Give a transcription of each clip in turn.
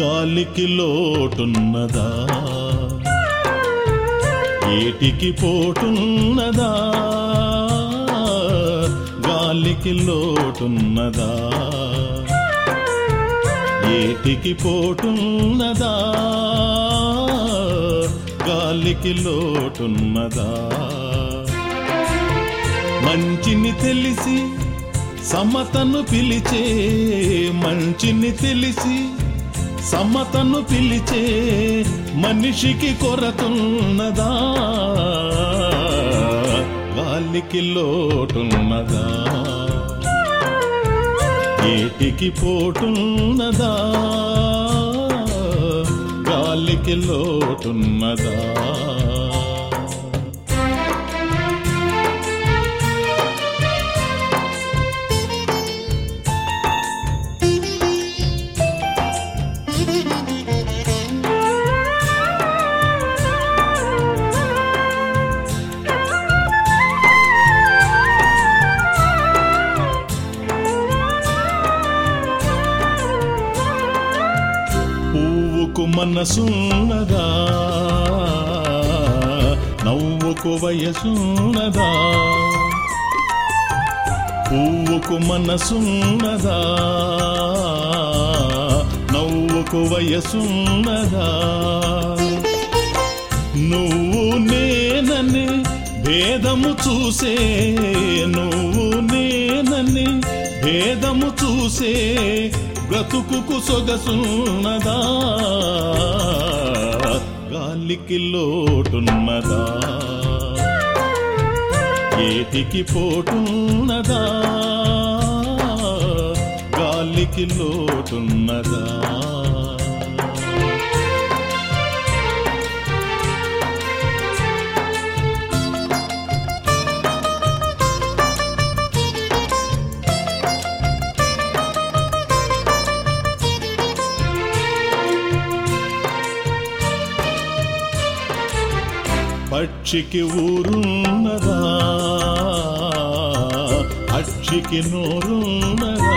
గాలికి లోటున్నదా? ఏటికి పోటున్నదా? గాలికి లోటున్నదా? ఏటికి పోటున్నదా? గాలికి లోటున్నదా? మంచిని తెలిసి సమతను పిలిచే మంచిని తెలిసి సమ్మతను పిలిచే మనిషికి కొరతున్నదా? గాలికి లోటున్నదా? ఏటికి పోటున్నదా? గాలికి లోటున్నదా? మనసున్నదా? నవ్వుకు వయసున్నదా? పువ్వుకు మనసున్నదా? నవ్వుకు వయసున్నదా? నువ్వు నేనని భేదము చూసే నువ్వు నేనని భేదము చూసే బ్రతుకు సొగసున్నదా? గాలికి లోటున్నదా? ఏటికి పోటున్నదా? గాలికి లోటున్నదా? పక్షికి ఊరున్నదా? అక్షికి నోరున్నదా?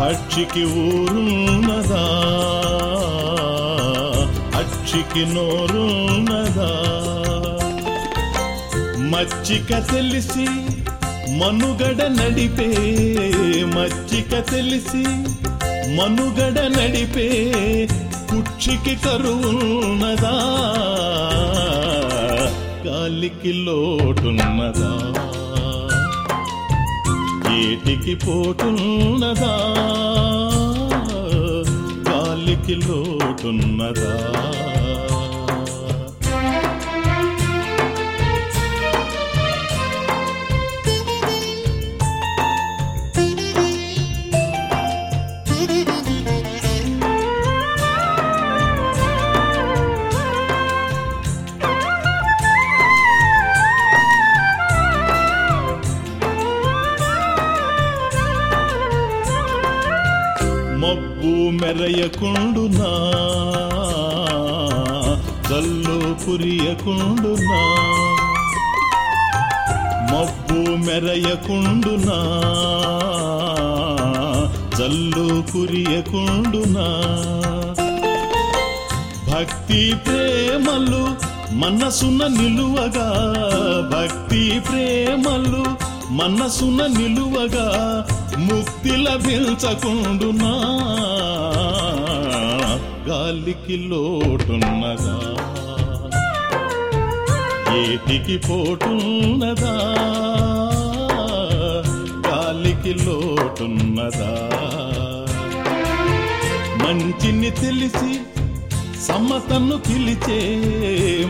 పక్షికి ఊరున్నదా? అక్షికి నోరున్నదా? మచ్చిక తెలిసి మనుగడ నడిపే మచ్చిక తెలిసి మనుగడ నడిపే కుక్షికి కరువున్నదా? గాలికి లోటున్నదా? ఏటికి పోటున్నదా? గాలికి లోటున్నదా? మబ్బు మెరయకుండునా? జల్లు పురియకుండునా? మబ్బు మెరయకుండునా? జల్లు పురియకుండునా? భక్తి ప్రేమలు మనసున నిలువగా భక్తి ప్రేమలు మనసున నిలువగా ముక్తి లభించకుండునా? గాలికి లోటున్నదా? ఏటికి పోటున్నదా? గాలికి లోటున్నదా? మంచిని తెలిసి సమతను పిలిచే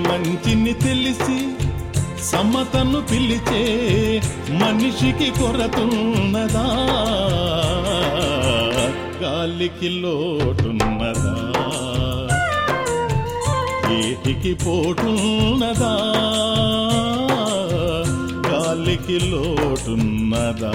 మంచిని తెలిసి సమతను పిలిచే మనిషికి కొరతున్నదా? గాలికి లోటున్నదా? ఏటికి పోటున్నదా? గాలికి లోటున్నదా?